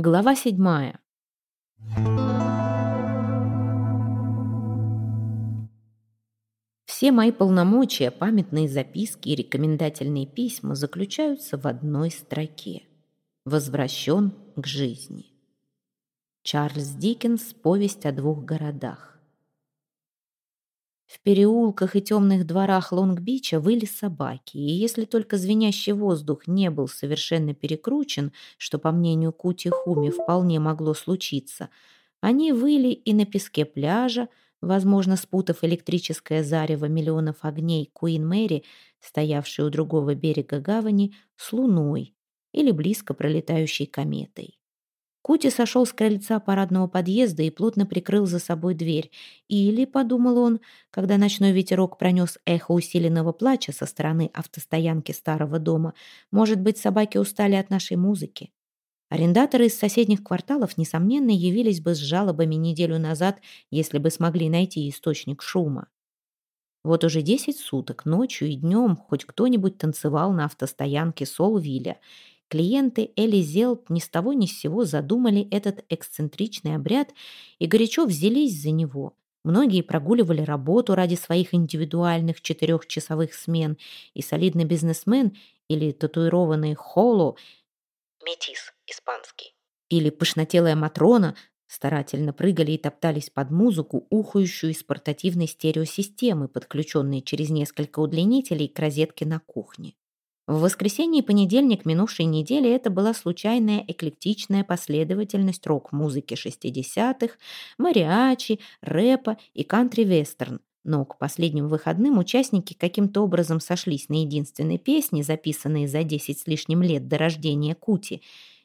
Глава седьмая. Все мои полномочия, памятные записки и рекомендательные письма заключаются в одной строке. Возвращен к жизни. Чарльз Диккенс «Повесть о двух городах». В переулках и темных дворах Лонг-Бича выли собаки, и если только звенящий воздух не был совершенно перекручен, что, по мнению Кути Хуми, вполне могло случиться, они выли и на песке пляжа, возможно, спутав электрическое зарево миллионов огней Куин Мэри, стоявшей у другого берега гавани, с луной или близко пролетающей кометой. Кути сошел с крыльца парадного подъезда и плотно прикрыл за собой дверь. Или, подумал он, когда ночной ветерок пронес эхо усиленного плача со стороны автостоянки старого дома, может быть, собаки устали от нашей музыки. Арендаторы из соседних кварталов, несомненно, явились бы с жалобами неделю назад, если бы смогли найти источник шума. Вот уже десять суток, ночью и днем, хоть кто-нибудь танцевал на автостоянке Солвилля, Клиенты Эли Зелт ни с того ни с сего задумали этот эксцентричный обряд и горячо взялись за него. Многие прогуливали работу ради своих индивидуальных четырехчасовых смен, и солидный бизнесмен или татуированный холо метис испанский или пышнотелая Матрона старательно прыгали и топтались под музыку, ухающую из портативной стереосистемы, подключенной через несколько удлинителей к розетке на кухне. В воскресенье и понедельник минувшей недели это была случайная эклектичная последовательность рок-музыки 60-х, мариачи, рэпа и кантри-вестерн. Но к последним выходным участники каким-то образом сошлись на единственной песне, записанной за 10 с лишним лет до рождения Кути.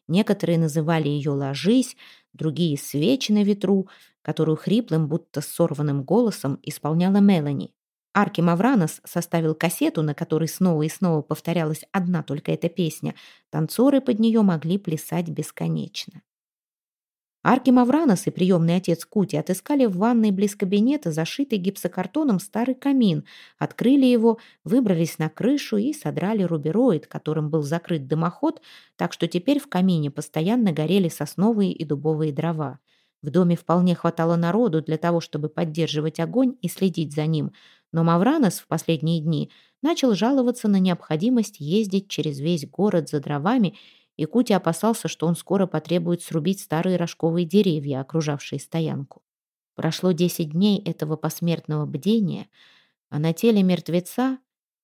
Некоторые называли ее «Ложись», другие «Свечи на ветру», которую хриплым, будто сорванным голосом исполняла Мелани. Арки Мавранос составил кассету, на которой снова и снова повторялась одна только эта песня. Танцоры под нее могли плясать бесконечно. Арки Мавранос и приемный отец Кути отыскали в ванной близ кабинета зашитый гипсокартоном старый камин, открыли его, выбрались на крышу и содрали рубероид, которым был закрыт дымоход, так что теперь в камине постоянно горели сосновые и дубовые дрова. В доме вполне хватало народу для того, чтобы поддерживать огонь и следить за ним, но Мавранос в последние дни начал жаловаться на необходимость ездить через весь город за дровами, и Кути опасался, что он скоро потребует срубить старые рожковые деревья, окружавшие стоянку. Прошло десять дней этого посмертного бдения, а на теле мертвеца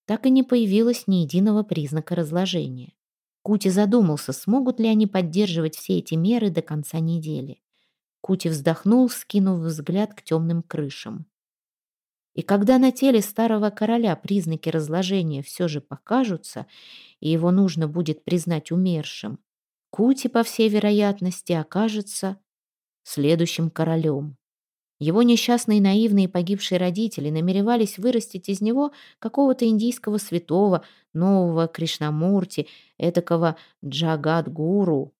так и не появилось ни единого признака разложения. Кути задумался, смогут ли они поддерживать все эти меры до конца недели. Кути вздохнул, скинув взгляд к темным крышам. И когда на теле старого короля признаки разложения все же покажутся, и его нужно будет признать умершим, Кути, по всей вероятности, окажется следующим королем. Его несчастные наивные погибшие родители намеревались вырастить из него какого-то индийского святого, нового Кришнамурти, этакого Джагадгуру.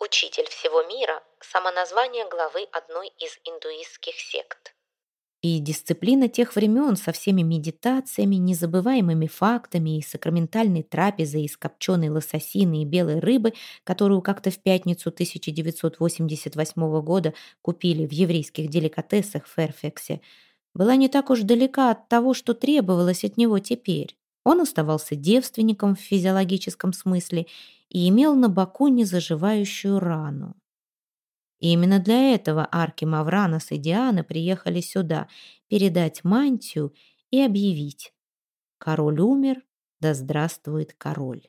Учитель всего мира – самоназвание главы одной из индуистских сект. И дисциплина тех времен со всеми медитациями, незабываемыми фактами и сакраментальной трапезой из копченой лососины и белой рыбы, которую как-то в пятницу 1988 года купили в еврейских деликатесах в Ферфексе, была не так уж далека от того, что требовалось от него теперь. Он оставался девственником в физиологическом смысле и имел на боку незаживающую рану. И именно для этого арки Мавранос и Диана приехали сюда передать мантию и объявить «Король умер, да здравствует король».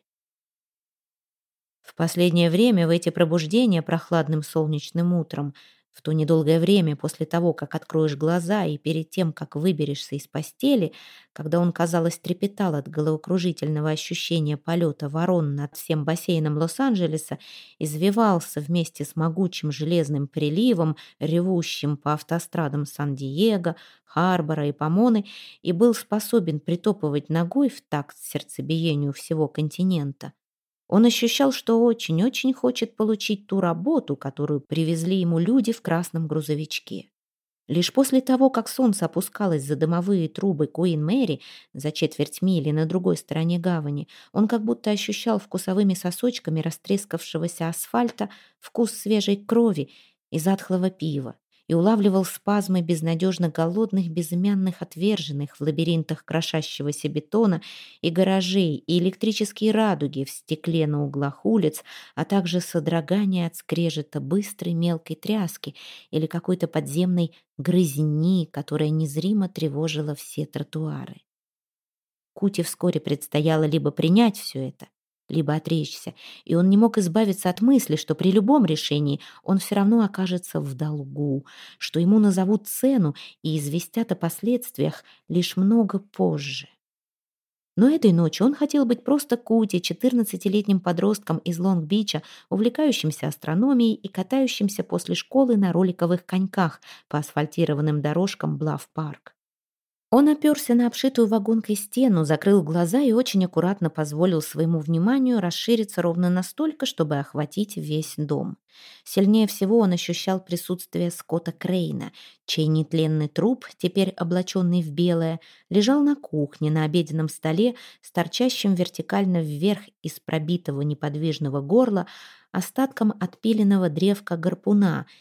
В последнее время в эти пробуждения прохладным солнечным утром в то недолгое время после того, как откроешь глаза и перед тем, как выберешься из постели, когда он, казалось, трепетал от головокружительного ощущения полета ворон над всем бассейном Лос-Анджелеса, извивался вместе с могучим железным приливом, ревущим по автострадам Сан-Диего, Харбора и Помоны, и был способен притопывать ногой в такт сердцебиению всего континента. Он ощущал, что очень-очень хочет получить ту работу, которую привезли ему люди в красном грузовичке. Лишь после того, как солнце опускалось за дымовые трубы Куин Мэри за четверть мили на другой стороне гавани, он как будто ощущал вкусовыми сосочками растрескавшегося асфальта вкус свежей крови и затхлого пива и улавливал спазмы безнадежно голодных безымянных отверженных в лабиринтах крошащегося бетона и гаражей, и электрические радуги в стекле на углах улиц, а также содрогание от скрежета быстрой мелкой тряски или какой-то подземной грызни, которая незримо тревожила все тротуары. Кути вскоре предстояло либо принять все это, либо отречься, и он не мог избавиться от мысли, что при любом решении он все равно окажется в долгу, что ему назовут цену и известят о последствиях лишь много позже. Но этой ночью он хотел быть просто Кути, 14-летним подростком из Лонг-Бича, увлекающимся астрономией и катающимся после школы на роликовых коньках по асфальтированным дорожкам Блав-парк. Он оперся на обшитую вагонкой стену, закрыл глаза и очень аккуратно позволил своему вниманию расшириться ровно настолько, чтобы охватить весь дом. Сильнее всего он ощущал присутствие Скотта Крейна, чей нетленный труп, теперь облаченный в белое, лежал на кухне на обеденном столе с торчащим вертикально вверх из пробитого неподвижного горла остатком отпиленного древка гарпуна —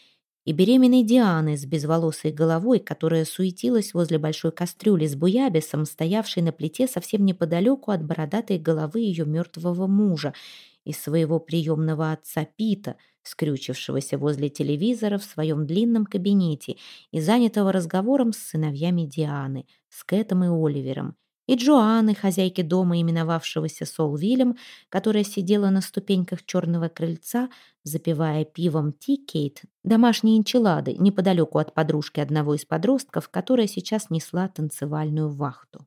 и беременной Дианы с безволосой головой, которая суетилась возле большой кастрюли с буябисом, стоявшей на плите совсем неподалеку от бородатой головы ее мертвого мужа и своего приемного отца Пита, скрючившегося возле телевизора в своем длинном кабинете и занятого разговором с сыновьями Дианы, с Кэтом и Оливером, и Джоанны, хозяйки дома, именовавшегося Солвилем, которая сидела на ступеньках черного крыльца, запивая пивом Ти-Кейт, домашние энчилады, неподалеку от подружки одного из подростков, которая сейчас несла танцевальную вахту.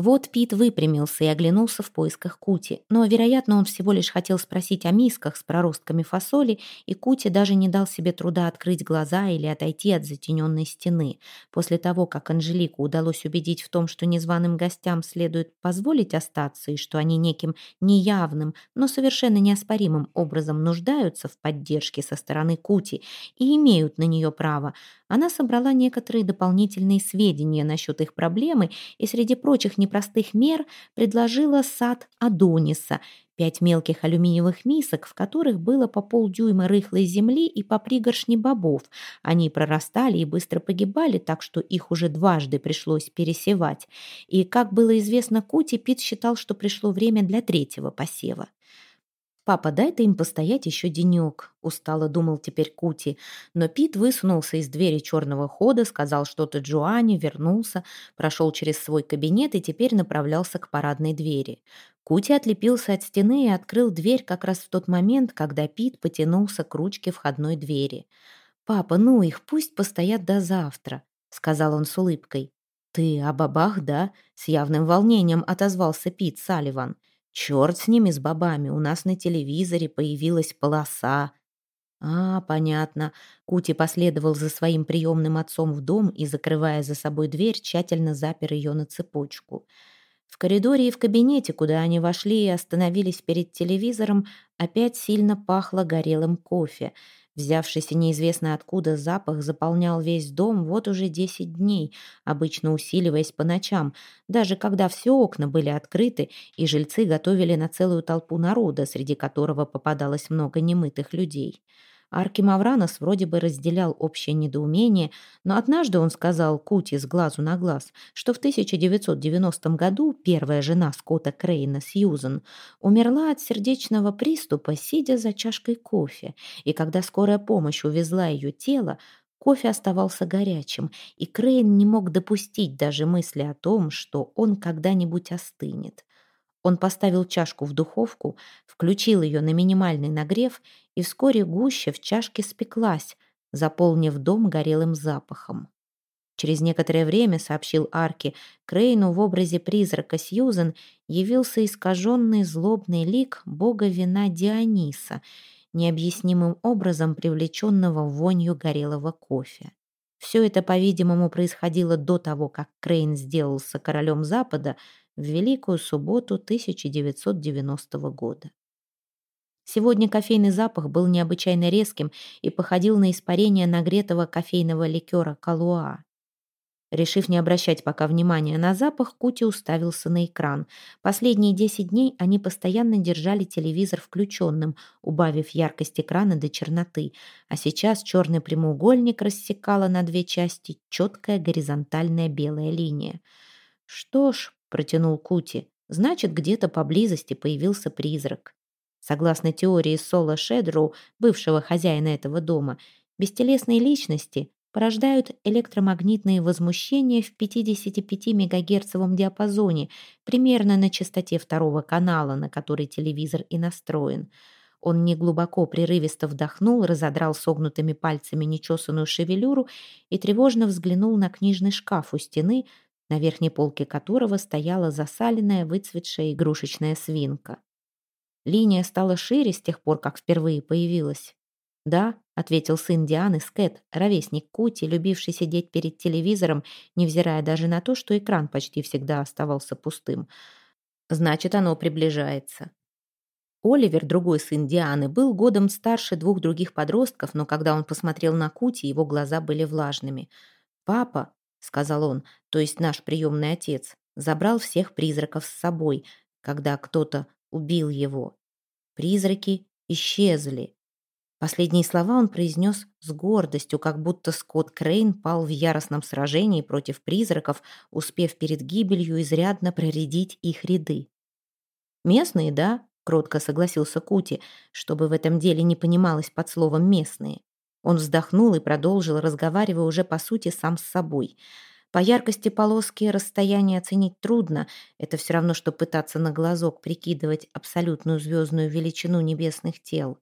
Вот Пит выпрямился и оглянулся в поисках Кути, но, вероятно, он всего лишь хотел спросить о мисках с проростками фасоли, и Кути даже не дал себе труда открыть глаза или отойти от затененной стены. После того, как Анжелику удалось убедить в том, что незваным гостям следует позволить остаться, и что они неким неявным, но совершенно неоспоримым образом нуждаются в поддержке со стороны Кути и имеют на нее право, она собрала некоторые дополнительные сведения насчет их проблемы и среди прочих непростых мер предложила сад Адониса, пять мелких алюминиевых мисок, в которых было по полдюйма рыхлой земли и по пригоршне бобов. Они прорастали и быстро погибали, так что их уже дважды пришлось пересевать. И, как было известно Кути, Пит считал, что пришло время для третьего посева. «Папа, дай-то им постоять еще денек», — устало думал теперь Кути. Но Пит высунулся из двери черного хода, сказал что-то Джоанне, вернулся, прошел через свой кабинет и теперь направлялся к парадной двери. Кути отлепился от стены и открыл дверь как раз в тот момент, когда Пит потянулся к ручке входной двери. «Папа, ну их, пусть постоят до завтра», — сказал он с улыбкой. «Ты о бабах, да?» — с явным волнением отозвался Пит Салливан. Черт с ними, с бабами, у нас на телевизоре появилась полоса. А, понятно. Кути последовал за своим приемным отцом в дом и, закрывая за собой дверь, тщательно запер ее на цепочку. В коридоре и в кабинете, куда они вошли и остановились перед телевизором, опять сильно пахло горелым кофе — Взявшийся неизвестно откуда запах заполнял весь дом вот уже десять дней, обычно усиливаясь по ночам, даже когда все окна были открыты и жильцы готовили на целую толпу народа, среди которого попадалось много немытых людей. Арки Мавранос вроде бы разделял общее недоумение, но однажды он сказал Кути с глазу на глаз, что в 1990 году первая жена Скотта Крейна, Сьюзен, умерла от сердечного приступа, сидя за чашкой кофе, и когда скорая помощь увезла ее тело, Кофе оставался горячим, и Крейн не мог допустить даже мысли о том, что он когда-нибудь остынет. Он поставил чашку в духовку, включил ее на минимальный нагрев, и вскоре гуща в чашке спеклась, заполнив дом горелым запахом. Через некоторое время, сообщил Арки, Крейну в образе призрака Сьюзен явился искаженный злобный лик бога вина Диониса, необъяснимым образом привлеченного вонью горелого кофе. Все это, по-видимому, происходило до того, как Крейн сделался королем Запада в Великую субботу 1990 года. Сегодня кофейный запах был необычайно резким и походил на испарение нагретого кофейного ликера калуа. Решив не обращать пока внимания на запах, Кути уставился на экран. Последние десять дней они постоянно держали телевизор включенным, убавив яркость экрана до черноты, а сейчас черный прямоугольник рассекала на две части четкая горизонтальная белая линия. «Что ж», — протянул Кути, — «значит, где-то поблизости появился призрак». Согласно теории Соло Шедроу, бывшего хозяина этого дома, бестелесные личности порождают электромагнитные возмущения в 55 мегагерцовом диапазоне, примерно на частоте второго канала, на который телевизор и настроен. Он неглубоко прерывисто вдохнул, разодрал согнутыми пальцами нечесанную шевелюру и тревожно взглянул на книжный шкаф у стены, на верхней полке которого стояла засаленная выцветшая игрушечная свинка. Линия стала шире с тех пор, как впервые появилась. «Да», — ответил сын Дианы, Скэт, ровесник Кути, любивший сидеть перед телевизором, невзирая даже на то, что экран почти всегда оставался пустым. «Значит, оно приближается». Оливер, другой сын Дианы, был годом старше двух других подростков, но когда он посмотрел на Кути, его глаза были влажными. «Папа», — сказал он, то есть наш приемный отец, забрал всех призраков с собой, когда кто-то убил его. Призраки исчезли. Последние слова он произнес с гордостью, как будто Скотт Крейн пал в яростном сражении против призраков, успев перед гибелью изрядно проредить их ряды. «Местные, да?» — кротко согласился Кути, чтобы в этом деле не понималось под словом «местные». Он вздохнул и продолжил, разговаривая уже по сути сам с собой. По яркости полоски расстояние оценить трудно. Это все равно, что пытаться на глазок прикидывать абсолютную звездную величину небесных тел.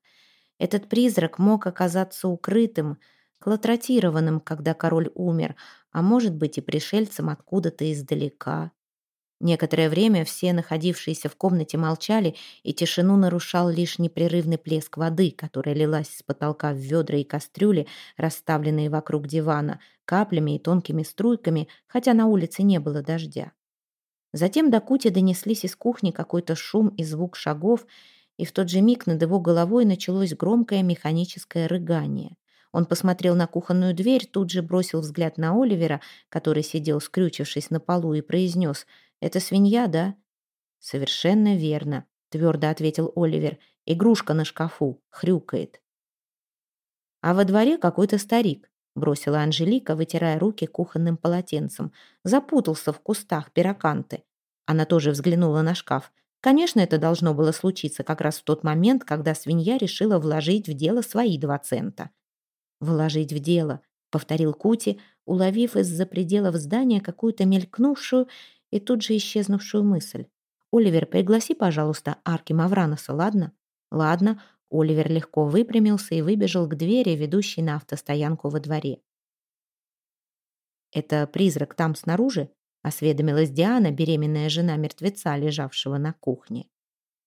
Этот призрак мог оказаться укрытым, клатротированным, когда король умер, а может быть и пришельцем откуда-то издалека. Некоторое время все находившиеся в комнате молчали, и тишину нарушал лишь непрерывный плеск воды, которая лилась с потолка в ведра и кастрюли, расставленные вокруг дивана, каплями и тонкими струйками, хотя на улице не было дождя. Затем до Кути донеслись из кухни какой-то шум и звук шагов, и в тот же миг над его головой началось громкое механическое рыгание. Он посмотрел на кухонную дверь, тут же бросил взгляд на Оливера, который сидел, скрючившись на полу, и произнес «Это свинья, да?» «Совершенно верно», — твердо ответил Оливер. «Игрушка на шкафу, хрюкает». «А во дворе какой-то старик», — бросила Анжелика, вытирая руки кухонным полотенцем. «Запутался в кустах пироканты». Она тоже взглянула на шкаф. Конечно, это должно было случиться как раз в тот момент, когда свинья решила вложить в дело свои два цента. «Вложить в дело», — повторил Кути, уловив из-за пределов здания какую-то мелькнувшую и тут же исчезнувшую мысль. «Оливер, пригласи, пожалуйста, Арки Мавраноса, ладно?» «Ладно». Оливер легко выпрямился и выбежал к двери, ведущей на автостоянку во дворе. «Это призрак там снаружи?» осведомилась Диана, беременная жена мертвеца, лежавшего на кухне.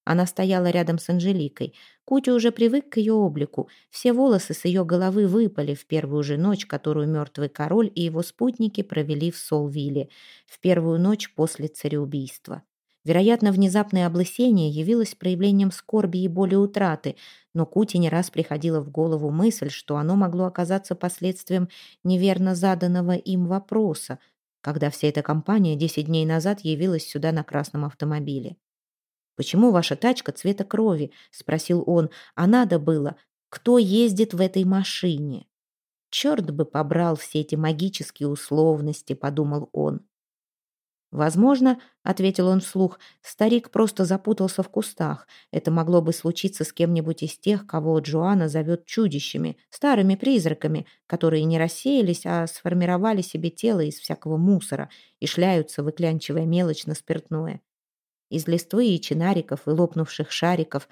Она стояла рядом с Анжеликой. Кутя уже привык к ее облику. Все волосы с ее головы выпали в первую же ночь, которую мертвый король и его спутники провели в Солвилле, в первую ночь после цареубийства. Вероятно, внезапное облысение явилось проявлением скорби и боли утраты, но Кути не раз приходила в голову мысль, что оно могло оказаться последствием неверно заданного им вопроса, когда вся эта компания десять дней назад явилась сюда на красном автомобиле. «Почему ваша тачка цвета крови?» — спросил он. «А надо было. Кто ездит в этой машине?» «Черт бы побрал все эти магические условности», — подумал он. «Возможно, — ответил он вслух, — старик просто запутался в кустах. Это могло бы случиться с кем-нибудь из тех, кого Джоанна зовет чудищами, старыми призраками, которые не рассеялись, а сформировали себе тело из всякого мусора и шляются, выклянчивая мелочь на спиртное. Из листвы и чинариков, и лопнувших шариков.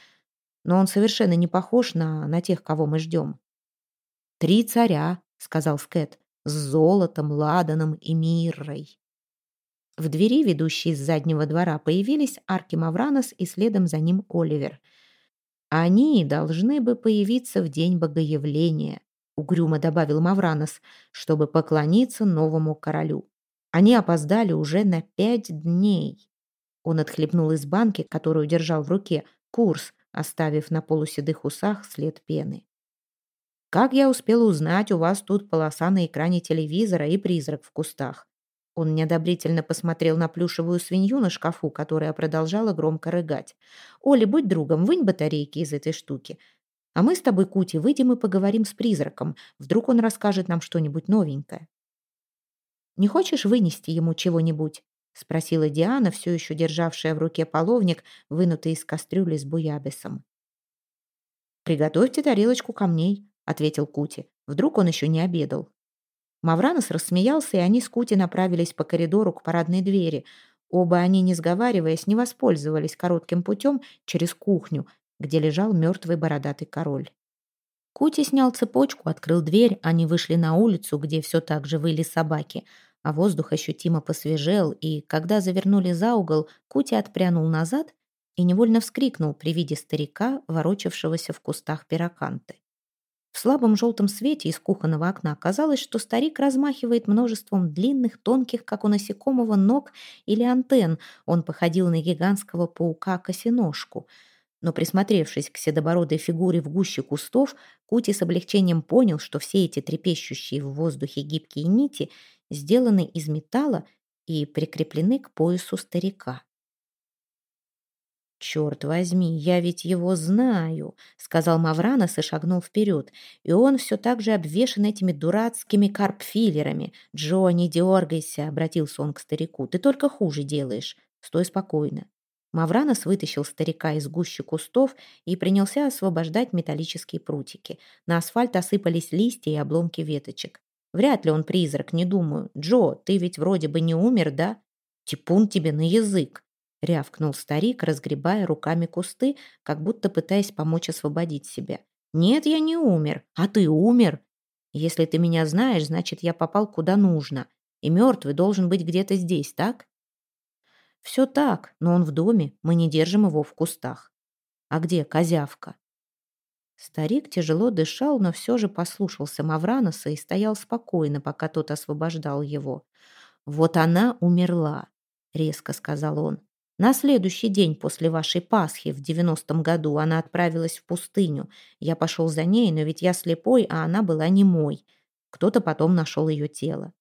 Но он совершенно не похож на, на тех, кого мы ждем. «Три царя», — сказал Скэт, — «с золотом, ладаном и миррой». В двери, ведущей из заднего двора, появились Арки Мавранос и следом за ним Оливер. «Они должны бы появиться в день богоявления», — угрюмо добавил Мавранос, чтобы поклониться новому королю. «Они опоздали уже на пять дней». Он отхлебнул из банки, которую держал в руке, курс, оставив на полуседых усах след пены. «Как я успел узнать, у вас тут полоса на экране телевизора и призрак в кустах». Он неодобрительно посмотрел на плюшевую свинью на шкафу, которая продолжала громко рыгать. «Оля, будь другом, вынь батарейки из этой штуки. А мы с тобой, Кути, выйдем и поговорим с призраком. Вдруг он расскажет нам что-нибудь новенькое». «Не хочешь вынести ему чего-нибудь?» — спросила Диана, все еще державшая в руке половник, вынутый из кастрюли с буябисом. «Приготовьте тарелочку камней», — ответил Кути. «Вдруг он еще не обедал». Мавранос рассмеялся, и они с Кути направились по коридору к парадной двери. Оба они, не сговариваясь, не воспользовались коротким путем через кухню, где лежал мертвый бородатый король. Кути снял цепочку, открыл дверь, они вышли на улицу, где все так же выли собаки, а воздух ощутимо посвежел, и, когда завернули за угол, Кути отпрянул назад и невольно вскрикнул при виде старика, ворочавшегося в кустах пироканты. В слабом желтом свете из кухонного окна казалось, что старик размахивает множеством длинных, тонких, как у насекомого, ног или антенн. Он походил на гигантского паука-косиножку — но присмотревшись к седобородой фигуре в гуще кустов, Кути с облегчением понял, что все эти трепещущие в воздухе гибкие нити сделаны из металла и прикреплены к поясу старика. «Черт возьми, я ведь его знаю», — сказал Мавранос и шагнул вперед. «И он все так же обвешан этими дурацкими карпфиллерами. Джо, не дергайся», — обратился он к старику. «Ты только хуже делаешь. Стой спокойно. Мавранос вытащил старика из гущи кустов и принялся освобождать металлические прутики. На асфальт осыпались листья и обломки веточек. «Вряд ли он призрак, не думаю. Джо, ты ведь вроде бы не умер, да?» «Типун тебе на язык!» — рявкнул старик, разгребая руками кусты, как будто пытаясь помочь освободить себя. «Нет, я не умер. А ты умер. Если ты меня знаешь, значит, я попал куда нужно. И мертвый должен быть где-то здесь, так?» Все так, но он в доме, мы не держим его в кустах. А где козявка? Старик тяжело дышал, но все же послушался Мавраноса и стоял спокойно, пока тот освобождал его. «Вот она умерла», — резко сказал он. «На следующий день после вашей Пасхи в девяностом году она отправилась в пустыню. Я пошел за ней, но ведь я слепой, а она была не мой. Кто-то потом нашел ее тело».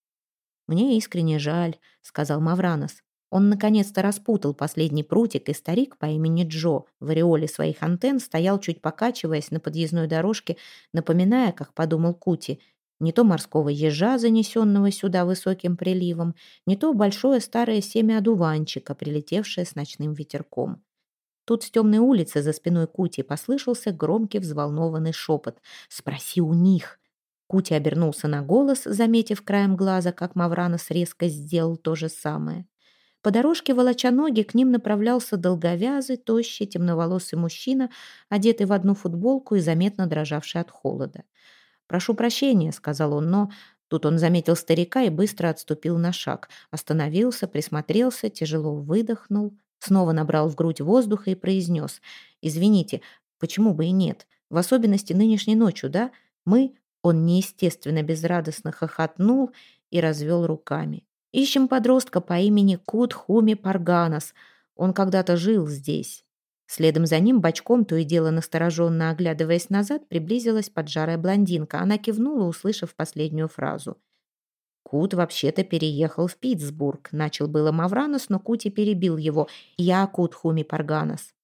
«Мне искренне жаль», — сказал Мавранос. Он наконец-то распутал последний прутик, и старик по имени Джо в ореоле своих антенн стоял, чуть покачиваясь на подъездной дорожке, напоминая, как подумал Кути, не то морского ежа, занесенного сюда высоким приливом, не то большое старое семя одуванчика, прилетевшее с ночным ветерком. Тут с темной улицы за спиной Кути послышался громкий взволнованный шепот. «Спроси у них!» Кути обернулся на голос, заметив краем глаза, как Мавранос резко сделал то же самое. По дорожке, волоча ноги, к ним направлялся долговязый, тощий, темноволосый мужчина, одетый в одну футболку и заметно дрожавший от холода. «Прошу прощения», — сказал он, но... Тут он заметил старика и быстро отступил на шаг. Остановился, присмотрелся, тяжело выдохнул, снова набрал в грудь воздуха и произнес. «Извините, почему бы и нет? В особенности нынешней ночью, да? Мы...» Он неестественно безрадостно хохотнул и развел руками. Ищем подростка по имени Кут Хуми Парганас. Он когда-то жил здесь. Следом за ним, бочком, то и дело настороженно оглядываясь назад, приблизилась поджарая блондинка. Она кивнула, услышав последнюю фразу. «Кут вообще-то переехал в Питтсбург», — начал было Мавранос, но Кути перебил его. «Я Кут Хуми Парганас».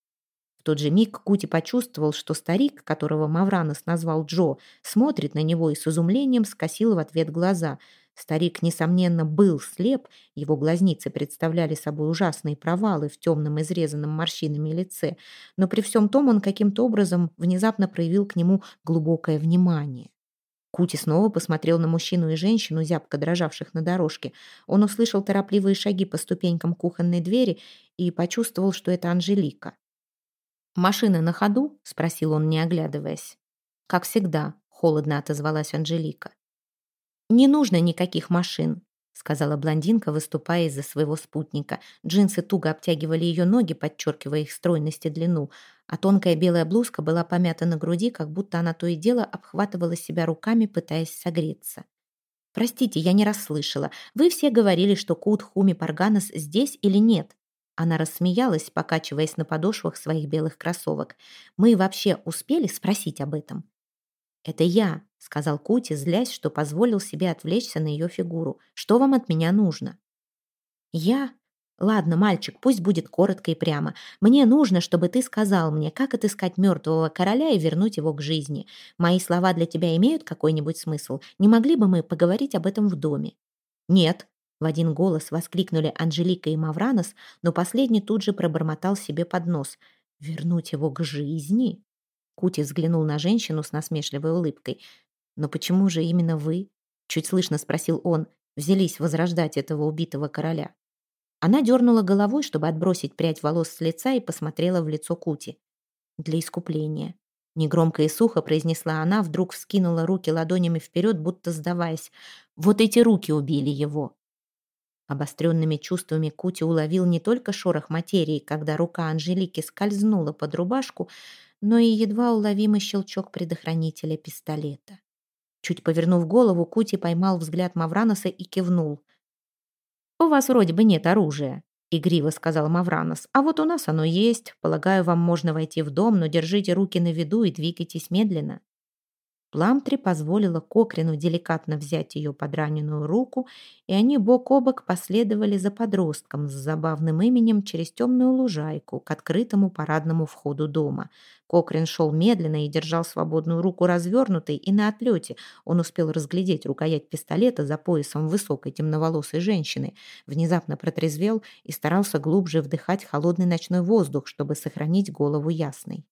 В тот же миг Кути почувствовал, что старик, которого Мавранос назвал Джо, смотрит на него и с изумлением скосил в ответ глаза — Старик, несомненно, был слеп, его глазницы представляли собой ужасные провалы в темном изрезанном морщинами лице, но при всем том он каким-то образом внезапно проявил к нему глубокое внимание. Кути снова посмотрел на мужчину и женщину, зябко дрожавших на дорожке. Он услышал торопливые шаги по ступенькам кухонной двери и почувствовал, что это Анжелика. «Машина на ходу?» — спросил он, не оглядываясь. «Как всегда», — холодно отозвалась Анжелика. «Не нужно никаких машин», — сказала блондинка, выступая из-за своего спутника. Джинсы туго обтягивали ее ноги, подчеркивая их стройность и длину, а тонкая белая блузка была помята на груди, как будто она то и дело обхватывала себя руками, пытаясь согреться. «Простите, я не расслышала. Вы все говорили, что Кут Хуми Парганас здесь или нет?» Она рассмеялась, покачиваясь на подошвах своих белых кроссовок. «Мы вообще успели спросить об этом?» «Это я», — сказал Кути, злясь, что позволил себе отвлечься на ее фигуру. «Что вам от меня нужно?» «Я? Ладно, мальчик, пусть будет коротко и прямо. Мне нужно, чтобы ты сказал мне, как отыскать мертвого короля и вернуть его к жизни. Мои слова для тебя имеют какой-нибудь смысл? Не могли бы мы поговорить об этом в доме?» «Нет», — в один голос воскликнули Анжелика и Мавранос, но последний тут же пробормотал себе под нос. «Вернуть его к жизни?» Кути взглянул на женщину с насмешливой улыбкой. «Но почему же именно вы?» — чуть слышно спросил он. «Взялись возрождать этого убитого короля». Она дернула головой, чтобы отбросить прядь волос с лица и посмотрела в лицо Кути. «Для искупления». Негромко и сухо произнесла она, вдруг вскинула руки ладонями вперед, будто сдаваясь. «Вот эти руки убили его!» Обостренными чувствами Кути уловил не только шорох материи, когда рука Анжелики скользнула под рубашку, но и едва уловимый щелчок предохранителя пистолета. Чуть повернув голову, Кути поймал взгляд Мавраноса и кивнул. «У вас вроде бы нет оружия», — игриво сказал Мавранос. «А вот у нас оно есть. Полагаю, вам можно войти в дом, но держите руки на виду и двигайтесь медленно». Пламтри позволила Кокрину деликатно взять ее подраненную руку, и они бок о бок последовали за подростком с забавным именем через темную лужайку к открытому парадному входу дома. Кокрин шел медленно и держал свободную руку развернутой, и на отлете он успел разглядеть рукоять пистолета за поясом высокой темноволосой женщины, внезапно протрезвел и старался глубже вдыхать холодный ночной воздух, чтобы сохранить голову ясной.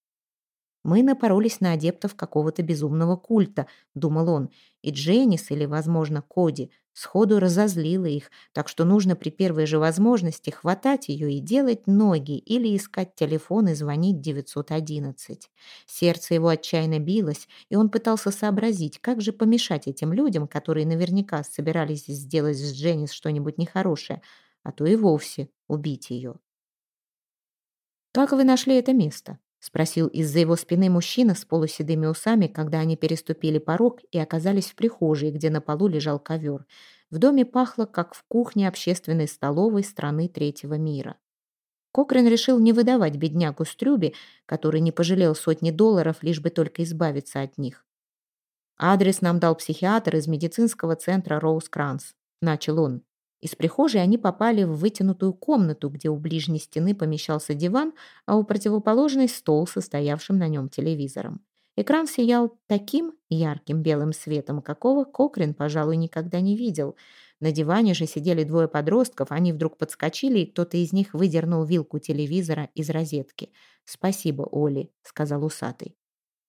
Мы напоролись на адептов какого-то безумного культа, думал он, и Дженнис или, возможно, Коди сходу разозлила их, так что нужно при первой же возможности хватать ее и делать ноги или искать телефон и звонить 911. Сердце его отчаянно билось, и он пытался сообразить, как же помешать этим людям, которые наверняка собирались сделать с Дженнис что-нибудь нехорошее, а то и вовсе убить ее. «Как вы нашли это место?» — спросил из-за его спины мужчина с полуседыми усами, когда они переступили порог и оказались в прихожей, где на полу лежал ковер. В доме пахло, как в кухне общественной столовой страны третьего мира. Кокрин решил не выдавать беднягу Стрюби, который не пожалел сотни долларов, лишь бы только избавиться от них. «Адрес нам дал психиатр из медицинского центра Роуз Кранс», — начал он. Из прихожей они попали в вытянутую комнату, где у ближней стены помещался диван, а у противоположной стол, состоявшим на нем телевизором. Экран сиял таким ярким белым светом, какого Кокрин, пожалуй, никогда не видел. На диване же сидели двое подростков, они вдруг подскочили, и кто-то из них выдернул вилку телевизора из розетки. «Спасибо, Оли», — сказал усатый.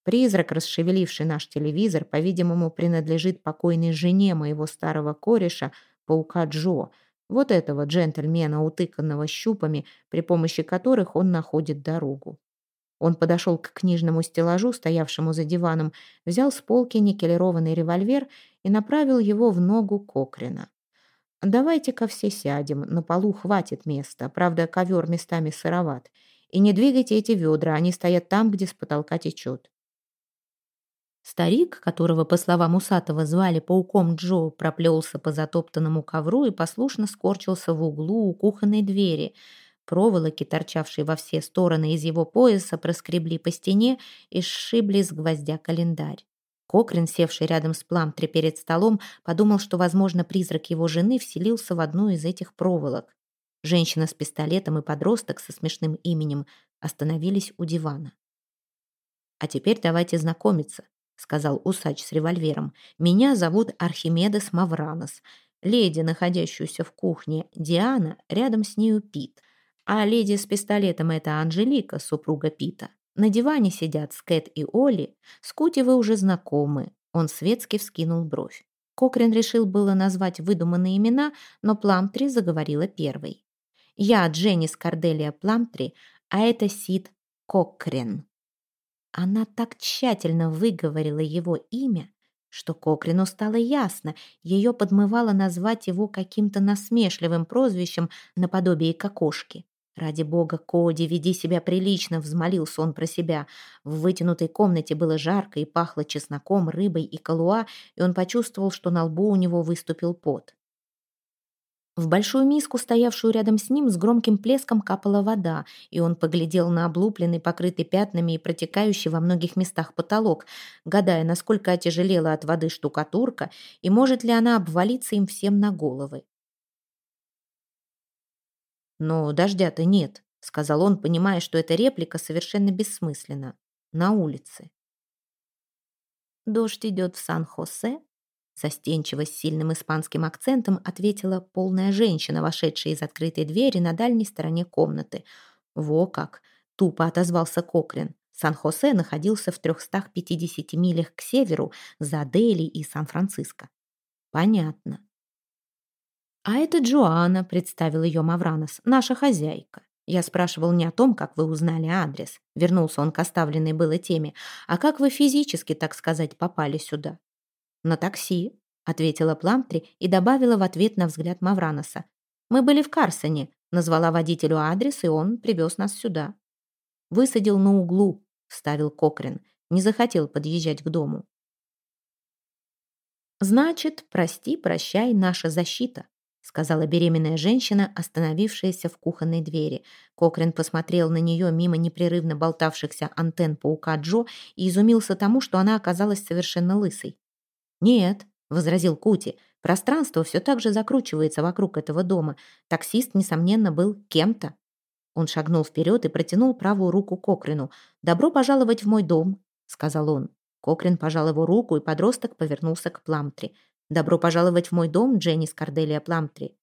Призрак, расшевеливший наш телевизор, по-видимому, принадлежит покойной жене моего старого кореша, паука Джо, вот этого джентльмена, утыканного щупами, при помощи которых он находит дорогу. Он подошел к книжному стеллажу, стоявшему за диваном, взял с полки никелированный револьвер и направил его в ногу Кокрина. «Давайте-ка все сядем, на полу хватит места, правда, ковер местами сыроват. И не двигайте эти ведра, они стоят там, где с потолка течет. Старик, которого, по словам Усатого, звали пауком Джо, проплелся по затоптанному ковру и послушно скорчился в углу у кухонной двери. Проволоки, торчавшие во все стороны из его пояса, проскребли по стене и сшибли с гвоздя календарь. Кокрин, севший рядом с Пламтри перед столом, подумал, что, возможно, призрак его жены вселился в одну из этих проволок. Женщина с пистолетом и подросток со смешным именем остановились у дивана. «А теперь давайте знакомиться», сказал усач с револьвером. «Меня зовут Архимедес Мавранос. Леди, находящуюся в кухне, Диана, рядом с нею Пит. А леди с пистолетом — это Анжелика, супруга Пита. На диване сидят Скэт и Оли. С вы уже знакомы». Он светски вскинул бровь. Кокрин решил было назвать выдуманные имена, но Пламтри заговорила первой. «Я Дженнис Карделия Пламтри, а это Сид Кокрин». Она так тщательно выговорила его имя, что Кокрину стало ясно, ее подмывало назвать его каким-то насмешливым прозвищем наподобие кокошки. «Ради бога, Коди, веди себя прилично», — взмолился он про себя. В вытянутой комнате было жарко и пахло чесноком, рыбой и калуа, и он почувствовал, что на лбу у него выступил пот. В большую миску, стоявшую рядом с ним, с громким плеском капала вода, и он поглядел на облупленный, покрытый пятнами и протекающий во многих местах потолок, гадая, насколько отяжелела от воды штукатурка и может ли она обвалиться им всем на головы. «Но дождя-то нет», — сказал он, понимая, что эта реплика совершенно бессмысленна. «На улице». «Дождь идет в Сан-Хосе?» Застенчиво с сильным испанским акцентом ответила полная женщина, вошедшая из открытой двери на дальней стороне комнаты. «Во как!» — тупо отозвался Кокрин. Сан-Хосе находился в 350 милях к северу, за Дели и Сан-Франциско. «Понятно». «А это Джоанна», — представил ее Мавранос, — «наша хозяйка». Я спрашивал не о том, как вы узнали адрес. Вернулся он к оставленной было теме. А как вы физически, так сказать, попали сюда? «На такси», — ответила Пламтри и добавила в ответ на взгляд Мавраноса. «Мы были в Карсоне», — назвала водителю адрес, и он привез нас сюда. «Высадил на углу», — вставил Кокрин. Не захотел подъезжать к дому. «Значит, прости, прощай, наша защита», — сказала беременная женщина, остановившаяся в кухонной двери. Кокрин посмотрел на нее мимо непрерывно болтавшихся антенн паука Джо и изумился тому, что она оказалась совершенно лысой. «Нет», — возразил Кути, — «пространство все так же закручивается вокруг этого дома. Таксист, несомненно, был кем-то». Он шагнул вперед и протянул правую руку Кокрину. «Добро пожаловать в мой дом», — сказал он. Кокрин пожал его руку, и подросток повернулся к Пламтри. «Добро пожаловать в мой дом, Дженнис Корделия Пламтри».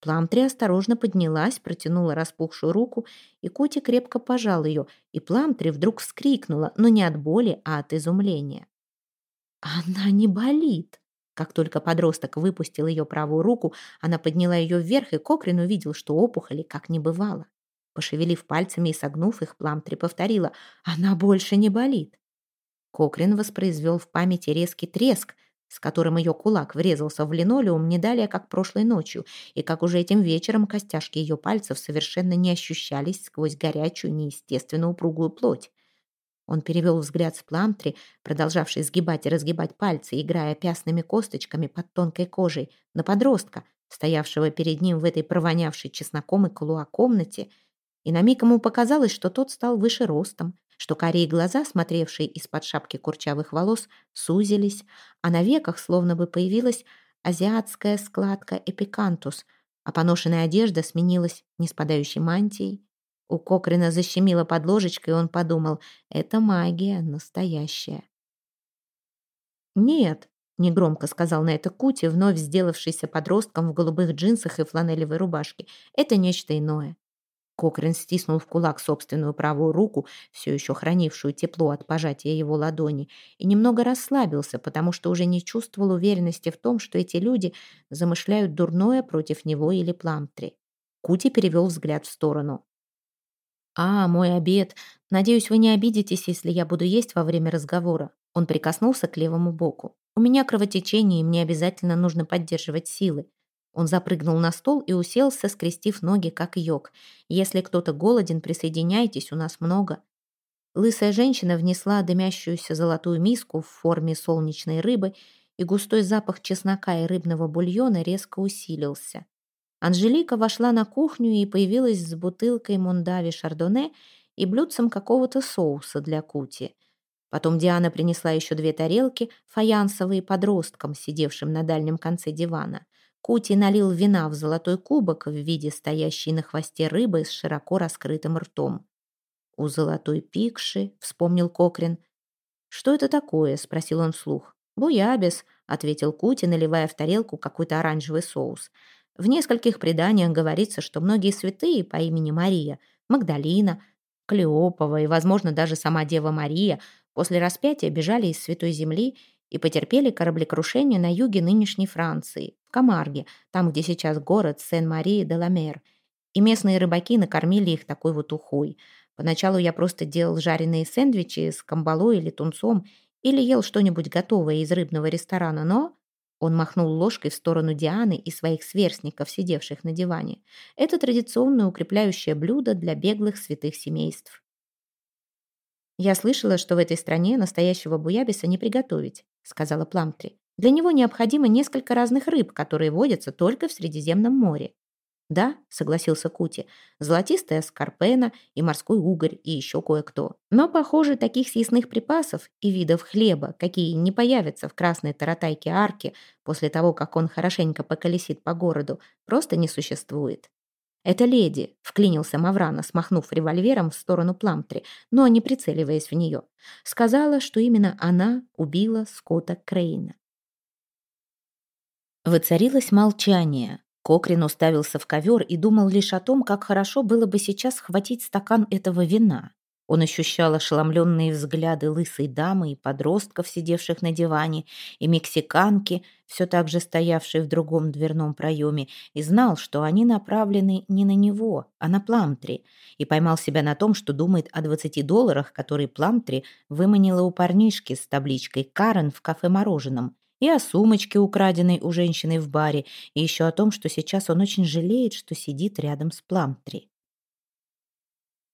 Пламтри осторожно поднялась, протянула распухшую руку, и Кути крепко пожал ее, и Пламтри вдруг вскрикнула, но не от боли, а от изумления. Она не болит. Как только подросток выпустил ее правую руку, она подняла ее вверх, и Кокрин увидел, что опухоли как не бывало. Пошевелив пальцами и согнув их, Пламтри повторила «Она больше не болит». Кокрин воспроизвел в памяти резкий треск, с которым ее кулак врезался в линолеум не далее, как прошлой ночью, и как уже этим вечером костяшки ее пальцев совершенно не ощущались сквозь горячую, неестественно упругую плоть. Он перевел взгляд с Пламтри, продолжавший сгибать и разгибать пальцы, играя пястными косточками под тонкой кожей, на подростка, стоявшего перед ним в этой провонявшей чесноком и колуа комнате, и на миг ему показалось, что тот стал выше ростом, что карие глаза, смотревшие из-под шапки курчавых волос, сузились, а на веках словно бы появилась азиатская складка эпикантус, а поношенная одежда сменилась ниспадающей мантией, у Кокрена защемило под ложечкой, и он подумал, это магия настоящая. «Нет», — негромко сказал на это Кути, вновь сделавшийся подростком в голубых джинсах и фланелевой рубашке, «это нечто иное». Кокрен стиснул в кулак собственную правую руку, все еще хранившую тепло от пожатия его ладони, и немного расслабился, потому что уже не чувствовал уверенности в том, что эти люди замышляют дурное против него или Пламтри. Кути перевел взгляд в сторону. «А, мой обед. Надеюсь, вы не обидитесь, если я буду есть во время разговора». Он прикоснулся к левому боку. «У меня кровотечение, и мне обязательно нужно поддерживать силы». Он запрыгнул на стол и уселся, скрестив ноги, как йог. «Если кто-то голоден, присоединяйтесь, у нас много». Лысая женщина внесла дымящуюся золотую миску в форме солнечной рыбы, и густой запах чеснока и рыбного бульона резко усилился. Анжелика вошла на кухню и появилась с бутылкой Мондави Шардоне и блюдцем какого-то соуса для кути. Потом Диана принесла еще две тарелки, фаянсовые подросткам, сидевшим на дальнем конце дивана. Кути налил вина в золотой кубок в виде стоящей на хвосте рыбы с широко раскрытым ртом. «У золотой пикши», — вспомнил Кокрин. «Что это такое?» — спросил он вслух. «Буябис», — ответил Кути, наливая в тарелку какой-то оранжевый соус. В нескольких преданиях говорится, что многие святые по имени Мария, Магдалина, Клеопова и, возможно, даже сама Дева Мария после распятия бежали из Святой Земли и потерпели кораблекрушение на юге нынешней Франции, в Камарге, там, где сейчас город Сен-Мари-де-Ла-Мер. И местные рыбаки накормили их такой вот ухой. Поначалу я просто делал жареные сэндвичи с камбалой или тунцом или ел что-нибудь готовое из рыбного ресторана, но он махнул ложкой в сторону Дианы и своих сверстников, сидевших на диване. Это традиционное укрепляющее блюдо для беглых святых семейств. «Я слышала, что в этой стране настоящего буябиса не приготовить», сказала Пламтри. Для него необходимо несколько разных рыб, которые водятся только в Средиземном море. «Да», — согласился Кути, — «золотистая скорпена и морской угорь и еще кое-кто. Но, похоже, таких съестных припасов и видов хлеба, какие не появятся в красной таратайке арки после того, как он хорошенько поколесит по городу, просто не существует». «Это леди», — вклинился Маврана, смахнув револьвером в сторону Пламтри, но не прицеливаясь в нее. Сказала, что именно она убила Скотта Крейна. Воцарилось молчание. Кокрин уставился в ковер и думал лишь о том, как хорошо было бы сейчас схватить стакан этого вина. Он ощущал ошеломленные взгляды лысой дамы и подростков, сидевших на диване, и мексиканки, все так же стоявшей в другом дверном проеме, и знал, что они направлены не на него, а на Пламтри, и поймал себя на том, что думает о двадцати долларах, которые Пламтри выманила у парнишки с табличкой «Карен» в кафе-мороженом, и о сумочке, украденной у женщины в баре, и еще о том, что сейчас он очень жалеет, что сидит рядом с Пламтри.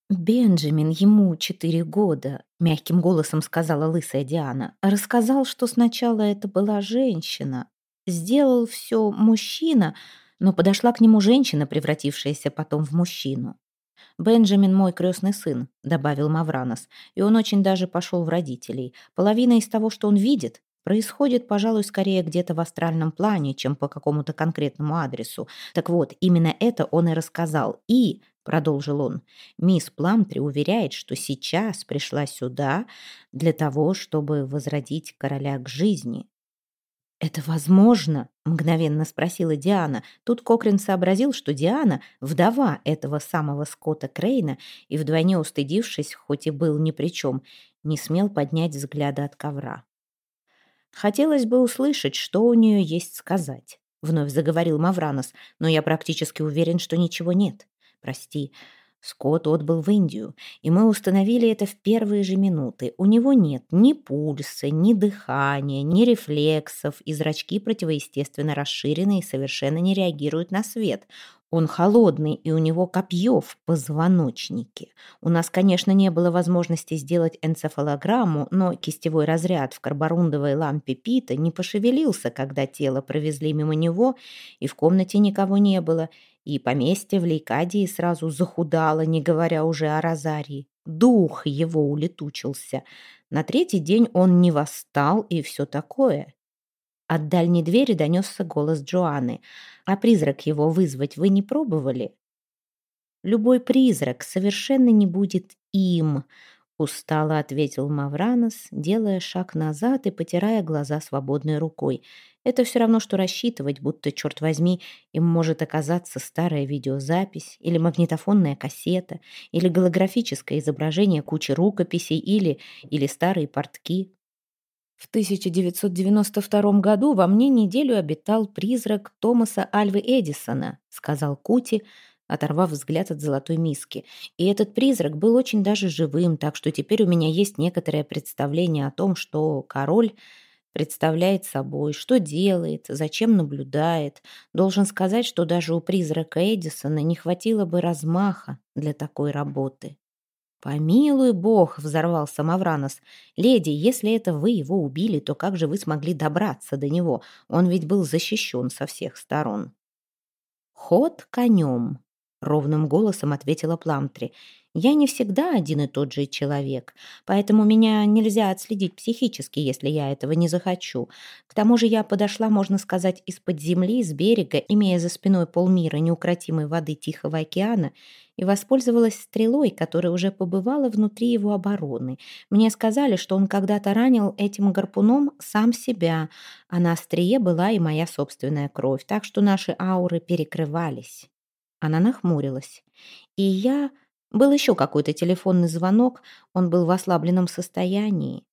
«Бенджамин, ему четыре года», — мягким голосом сказала лысая Диана. «Рассказал, что сначала это была женщина. Сделал все мужчина, но подошла к нему женщина, превратившаяся потом в мужчину. «Бенджамин мой крестный сын», — добавил Мавранос, и он очень даже пошел в родителей. Половина из того, что он видит, происходит, пожалуй, скорее где-то в астральном плане, чем по какому-то конкретному адресу. Так вот, именно это он и рассказал. И, продолжил он, мисс Пламтри уверяет, что сейчас пришла сюда для того, чтобы возродить короля к жизни. «Это возможно?» — мгновенно спросила Диана. Тут Кокрин сообразил, что Диана — вдова этого самого Скотта Крейна, и вдвойне устыдившись, хоть и был ни при чем, не смел поднять взгляда от ковра. Хотелось бы услышать, что у нее есть сказать. Вновь заговорил Мавранос, но я практически уверен, что ничего нет. Прости, Скотт отбыл в Индию, и мы установили это в первые же минуты. У него нет ни пульса, ни дыхания, ни рефлексов, и зрачки противоестественно расширены и совершенно не реагируют на свет. Он холодный, и у него копье в позвоночнике. У нас, конечно, не было возможности сделать энцефалограмму, но кистевой разряд в карборундовой лампе Пита не пошевелился, когда тело провезли мимо него, и в комнате никого не было, и поместье в Лейкадии сразу захудало, не говоря уже о Розарии. Дух его улетучился. На третий день он не восстал и все такое. От дальней двери донесся голос Джоанны. «А призрак его вызвать вы не пробовали?» «Любой призрак совершенно не будет им», — устало ответил Мавранос, делая шаг назад и потирая глаза свободной рукой. «Это все равно, что рассчитывать, будто, черт возьми, им может оказаться старая видеозапись или магнитофонная кассета, или голографическое изображение кучи рукописей, или, или старые портки. В 1992 году во мне неделю обитал призрак Томаса Альвы Эдисона, сказал Кути, оторвав взгляд от золотой миски. И этот призрак был очень даже живым, так что теперь у меня есть некоторое представление о том, что король представляет собой, что делает, зачем наблюдает. Должен сказать, что даже у призрака Эдисона не хватило бы размаха для такой работы. «Помилуй бог!» — взорвался Мавранос. «Леди, если это вы его убили, то как же вы смогли добраться до него? Он ведь был защищен со всех сторон». «Ход конем», — ровным голосом ответила Пламтри. Я не всегда один и тот же человек, поэтому меня нельзя отследить психически, если я этого не захочу. К тому же я подошла, можно сказать, из-под земли, с берега, имея за спиной полмира неукротимой воды Тихого океана, и воспользовалась стрелой, которая уже побывала внутри его обороны. Мне сказали, что он когда-то ранил этим гарпуном сам себя, а на острие была и моя собственная кровь, так что наши ауры перекрывались. Она нахмурилась. И я был еще какой-то телефонный звонок, он был в ослабленном состоянии.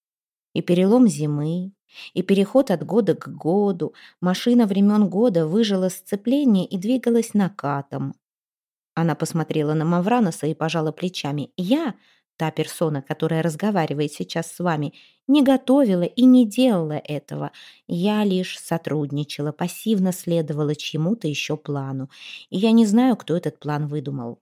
И перелом зимы, и переход от года к году. Машина времен года выжила сцепление и двигалась накатом. Она посмотрела на Мавраноса и пожала плечами. «Я, та персона, которая разговаривает сейчас с вами, не готовила и не делала этого. Я лишь сотрудничала, пассивно следовала чьему-то еще плану. И я не знаю, кто этот план выдумал.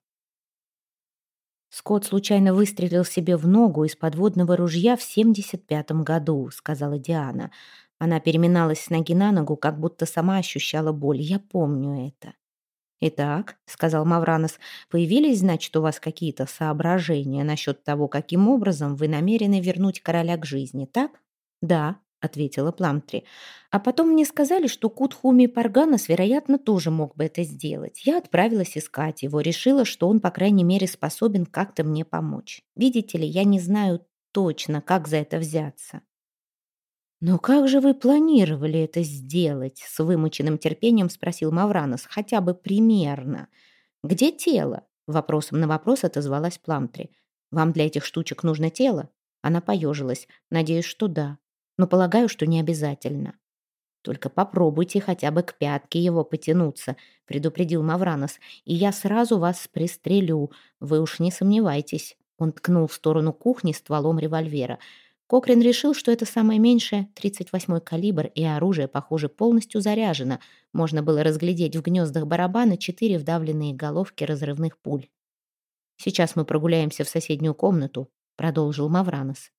Скотт случайно выстрелил себе в ногу из подводного ружья в 75-м году, сказала Диана. Она переминалась с ноги на ногу, как будто сама ощущала боль. Я помню это. «Итак», — сказал Мавранос, — «появились, значит, у вас какие-то соображения насчет того, каким образом вы намерены вернуть короля к жизни, так?» «Да», — ответила Пламтри. «А потом мне сказали, что Кутхуми Парганас, вероятно, тоже мог бы это сделать. Я отправилась искать его, решила, что он, по крайней мере, способен как-то мне помочь. Видите ли, я не знаю точно, как за это взяться». «Но как же вы планировали это сделать?» — с вымученным терпением спросил Мавранос. «Хотя бы примерно. Где тело?» Вопросом на вопрос отозвалась Пламтри. «Вам для этих штучек нужно тело?» Она поежилась. «Надеюсь, что да. Но полагаю, что не обязательно». «Только попробуйте хотя бы к пятке его потянуться», — предупредил Мавранос. «И я сразу вас пристрелю. Вы уж не сомневайтесь». Он ткнул в сторону кухни стволом револьвера. Кокрин решил, что это самое меньшее, 38-й калибр, и оружие, похоже, полностью заряжено. Можно было разглядеть в гнездах барабана четыре вдавленные головки разрывных пуль. «Сейчас мы прогуляемся в соседнюю комнату», — продолжил Мавранос.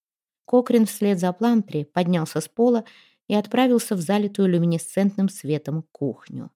Кокрин вслед за Пламтри поднялся с пола и отправился в залитую люминесцентным светом кухню.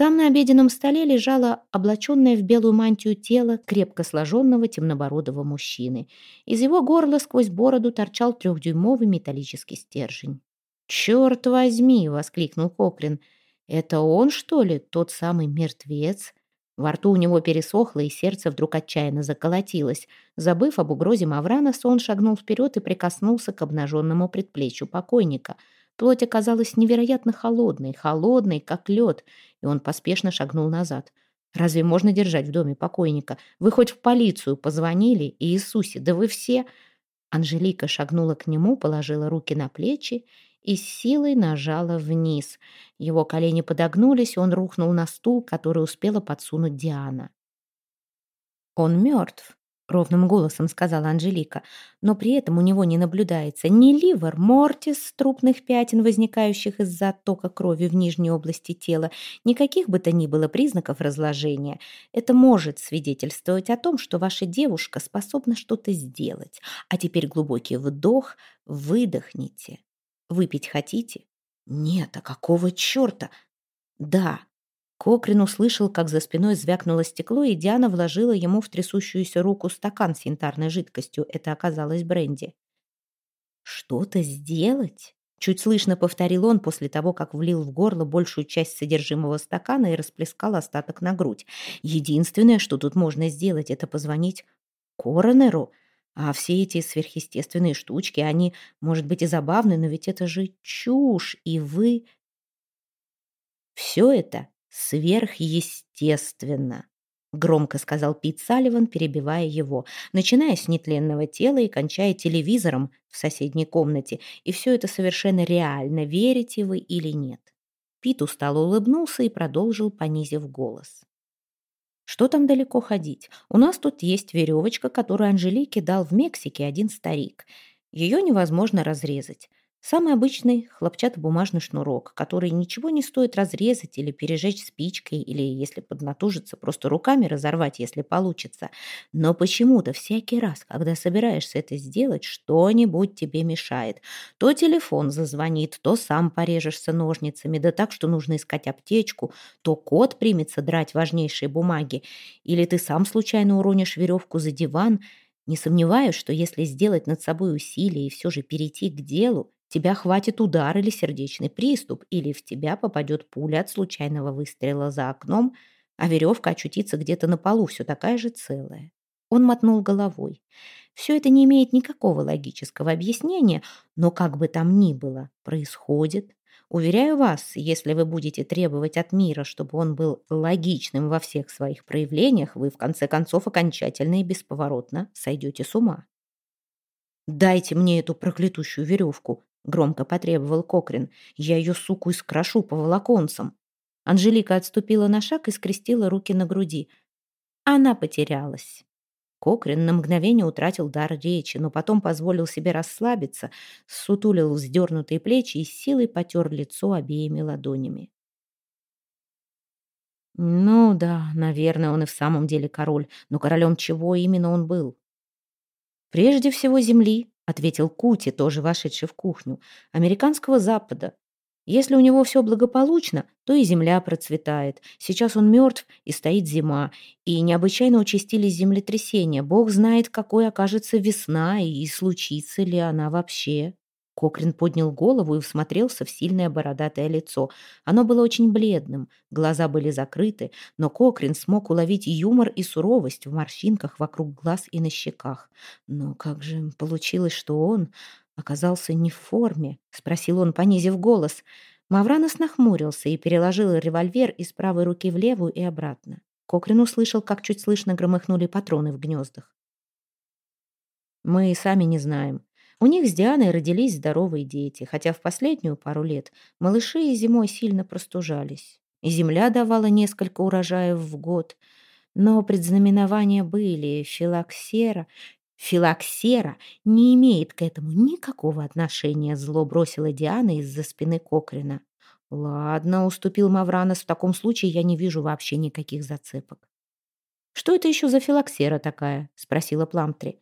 Там на обеденном столе лежало облаченное в белую мантию тело крепко сложенного темнобородого мужчины. Из его горла сквозь бороду торчал трехдюймовый металлический стержень. «Черт возьми!» — воскликнул Коклин. «Это он, что ли, тот самый мертвец?» Во рту у него пересохло, и сердце вдруг отчаянно заколотилось. Забыв об угрозе Мавранаса, он шагнул вперед и прикоснулся к обнаженному предплечью покойника — Плоть оказалась невероятно холодной, холодной, как лед, и он поспешно шагнул назад. «Разве можно держать в доме покойника? Вы хоть в полицию позвонили? Иисусе, да вы все...» Анжелика шагнула к нему, положила руки на плечи и с силой нажала вниз. Его колени подогнулись, и он рухнул на стул, который успела подсунуть Диана. «Он мертв», ровным голосом сказала Анжелика, но при этом у него не наблюдается ни ливер, мортис, трупных пятен, возникающих из-за оттока крови в нижней области тела, никаких бы то ни было признаков разложения. Это может свидетельствовать о том, что ваша девушка способна что-то сделать. А теперь глубокий вдох, выдохните. Выпить хотите? Нет, а какого черта? Да, Кокрин услышал, как за спиной звякнуло стекло, и Диана вложила ему в трясущуюся руку стакан с янтарной жидкостью. Это оказалось бренди. «Что-то сделать?» Чуть слышно повторил он после того, как влил в горло большую часть содержимого стакана и расплескал остаток на грудь. «Единственное, что тут можно сделать, это позвонить коронеру. А все эти сверхъестественные штучки, они, может быть, и забавны, но ведь это же чушь, и вы...» Все это «Сверхъестественно», — громко сказал Пит Салливан, перебивая его, начиная с нетленного тела и кончая телевизором в соседней комнате. И все это совершенно реально, верите вы или нет. Пит устало улыбнулся и продолжил, понизив голос. Что там далеко ходить? У нас тут есть веревочка, которую Анжелике дал в Мексике один старик. Ее невозможно разрезать. Самый обычный хлопчатобумажный шнурок, который ничего не стоит разрезать или пережечь спичкой, или, если поднатужиться, просто руками разорвать, если получится. Но почему-то всякий раз, когда собираешься это сделать, что-нибудь тебе мешает. То телефон зазвонит, то сам порежешься ножницами, да так, что нужно искать аптечку, то кот примется драть важнейшие бумаги, или ты сам случайно уронишь веревку за диван. Не сомневаюсь, что если сделать над собой усилие и все же перейти к делу, Тебя хватит удар или сердечный приступ, или в тебя попадет пуля от случайного выстрела за окном, а веревка очутится где-то на полу, все такая же целая. Он мотнул головой. Все это не имеет никакого логического объяснения, но как бы там ни было, происходит. Уверяю вас, если вы будете требовать от мира, чтобы он был логичным во всех своих проявлениях, вы в конце концов окончательно и бесповоротно сойдете с ума. «Дайте мне эту проклятущую веревку», Громко потребовал Кокрин. «Я ее, суку, искрошу по волоконцам». Анжелика отступила на шаг и скрестила руки на груди. Она потерялась. Кокрин на мгновение утратил дар речи, но потом позволил себе расслабиться, сутулил вздернутые плечи и силой потер лицо обеими ладонями. Ну да, наверное, он и в самом деле король, но королем чего именно он был? Прежде всего земли, ответил Кути, тоже вошедший в кухню. «Американского Запада. Если у него все благополучно, то и земля процветает. Сейчас он мертв, и стоит зима. И необычайно участились землетрясения. Бог знает, какой окажется весна, и случится ли она вообще». Кокрин поднял голову и всмотрелся в сильное бородатое лицо. Оно было очень бледным, глаза были закрыты, но Кокрин смог уловить юмор и суровость в морщинках вокруг глаз и на щеках. Но как же получилось, что он оказался не в форме? Спросил он, понизив голос. Мавранос нахмурился и переложил револьвер из правой руки в левую и обратно. Кокрин услышал, как чуть слышно громыхнули патроны в гнездах. «Мы сами не знаем», у них с Дианой родились здоровые дети, хотя в последнюю пару лет малыши и зимой сильно простужались. И земля давала несколько урожаев в год. Но предзнаменования были. Филоксера... Филоксера не имеет к этому никакого отношения, зло бросила Диана из-за спины Кокрина. «Ладно», — уступил Мавранос, — «в таком случае я не вижу вообще никаких зацепок». «Что это еще за филоксера такая?» — спросила Пламтри.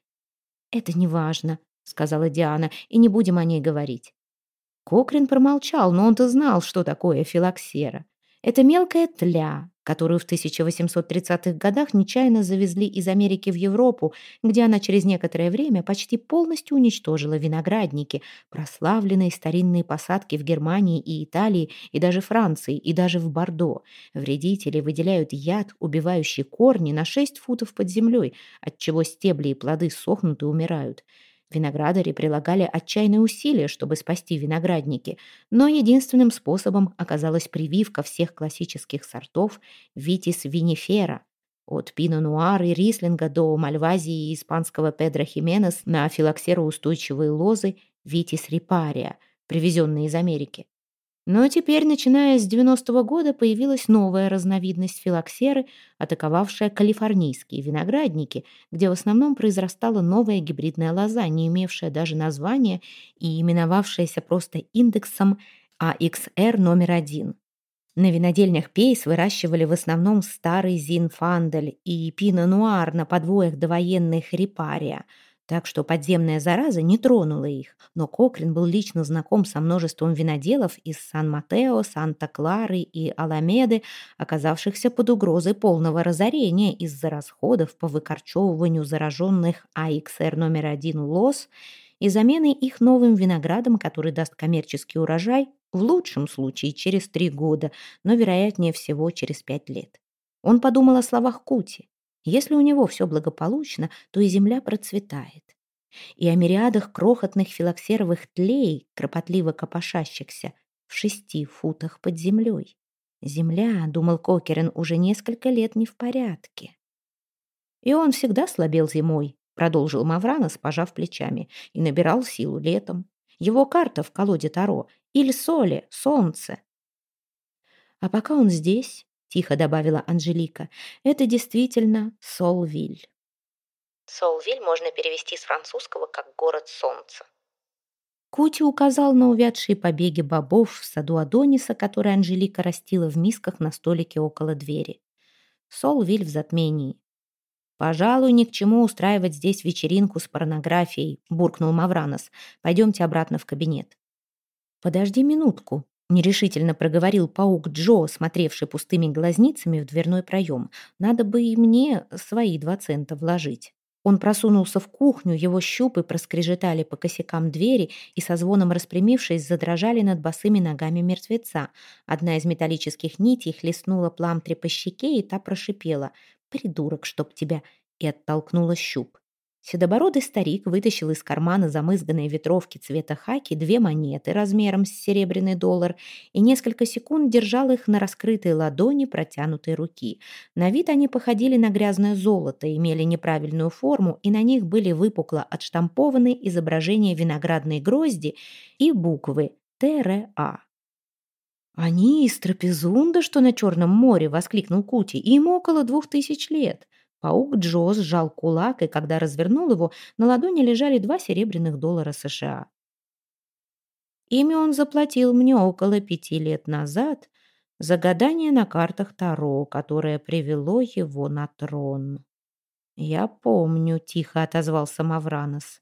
«Это не важно сказала Диана, и не будем о ней говорить. Кокрин промолчал, но он-то знал, что такое филоксера. Это мелкая тля, которую в 1830-х годах нечаянно завезли из Америки в Европу, где она через некоторое время почти полностью уничтожила виноградники, прославленные старинные посадки в Германии и Италии, и даже Франции, и даже в Бордо. Вредители выделяют яд, убивающий корни на 6 футов под землей, отчего стебли и плоды сохнут и умирают. Виноградари прилагали отчаянные усилия, чтобы спасти виноградники, но единственным способом оказалась прививка всех классических сортов витис винифера, от пино нуар и рислинга до мальвазии и испанского педро хименес на филоксероустойчивые лозы витис репария, привезенные из Америки. Но теперь, начиная с 90-го года, появилась новая разновидность филоксеры, атаковавшая калифорнийские виноградники, где в основном произрастала новая гибридная лоза, не имевшая даже названия и именовавшаяся просто индексом AXR номер один. На винодельнях Пейс выращивали в основном старый зинфандель и пино-нуар на подвоях довоенных репария – так что подземная зараза не тронула их, но Кокрин был лично знаком со множеством виноделов из Сан-Матео, Санта-Клары и Аламеды, оказавшихся под угрозой полного разорения из-за расходов по выкорчевыванию зараженных АХР номер один лос и замены их новым виноградом, который даст коммерческий урожай в лучшем случае через три года, но вероятнее всего через пять лет. Он подумал о словах Кути. Если у него все благополучно, то и земля процветает. И о мириадах крохотных филоксеровых тлей, кропотливо копошащихся, в шести футах под землей. Земля, думал Кокерен, уже несколько лет не в порядке. И он всегда слабел зимой, продолжил Мавранос, пожав плечами, и набирал силу летом. Его карта в колоде Таро — Иль-Соле, солнце. А пока он здесь, — тихо добавила Анжелика. «Это действительно Солвиль». Солвиль можно перевести с французского как «город солнца». Кути указал на увядшие побеги бобов в саду Адониса, которые Анжелика растила в мисках на столике около двери. Солвиль в затмении. «Пожалуй, ни к чему устраивать здесь вечеринку с порнографией», — буркнул Мавранос. «Пойдемте обратно в кабинет». «Подожди минутку», Нерешительно проговорил паук Джо, смотревший пустыми глазницами в дверной проем. Надо бы и мне свои два цента вложить. Он просунулся в кухню, его щупы проскрежетали по косякам двери и со звоном распрямившись, задрожали над босыми ногами мертвеца. Одна из металлических нитей хлестнула Пламтри по щеке, и та прошипела «Придурок, чтоб тебя!» и оттолкнула щуп. Седобородый старик вытащил из кармана замызганной ветровки цвета хаки две монеты размером с серебряный доллар и несколько секунд держал их на раскрытой ладони протянутой руки. На вид они походили на грязное золото, имели неправильную форму, и на них были выпукло отштампованы изображения виноградной грозди и буквы ТРА. «Они из Трапезунда, что на Черном море!» — воскликнул Кути. «Им около двух тысяч лет!» Паук Джо сжал кулак, и когда развернул его, на ладони лежали два серебряных доллара США. Ими он заплатил мне около пяти лет назад за гадание на картах Таро, которое привело его на трон. «Я помню», — тихо отозвался Мавранос.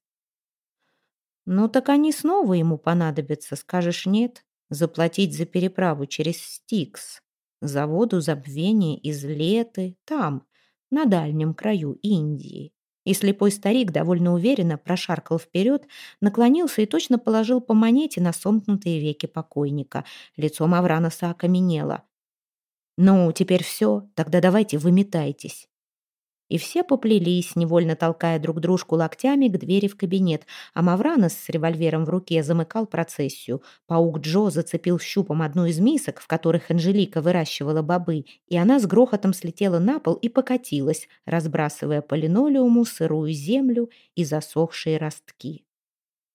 Ну так они снова ему понадобятся, скажешь нет? Заплатить за переправу через Стикс, за воду забвения из Леты, там, на дальнем краю Индии. И слепой старик довольно уверенно прошаркал вперед, наклонился и точно положил по монете на сомкнутые веки покойника. Лицо Мавраноса окаменело. «Ну, теперь все, тогда давайте выметайтесь». И все поплелись, невольно толкая друг дружку локтями к двери в кабинет, а Мавранос с револьвером в руке замыкал процессию. Паук Джо зацепил щупом одну из мисок, в которых Анжелика выращивала бобы, и она с грохотом слетела на пол и покатилась, разбрасывая по линолеуму сырую землю и засохшие ростки.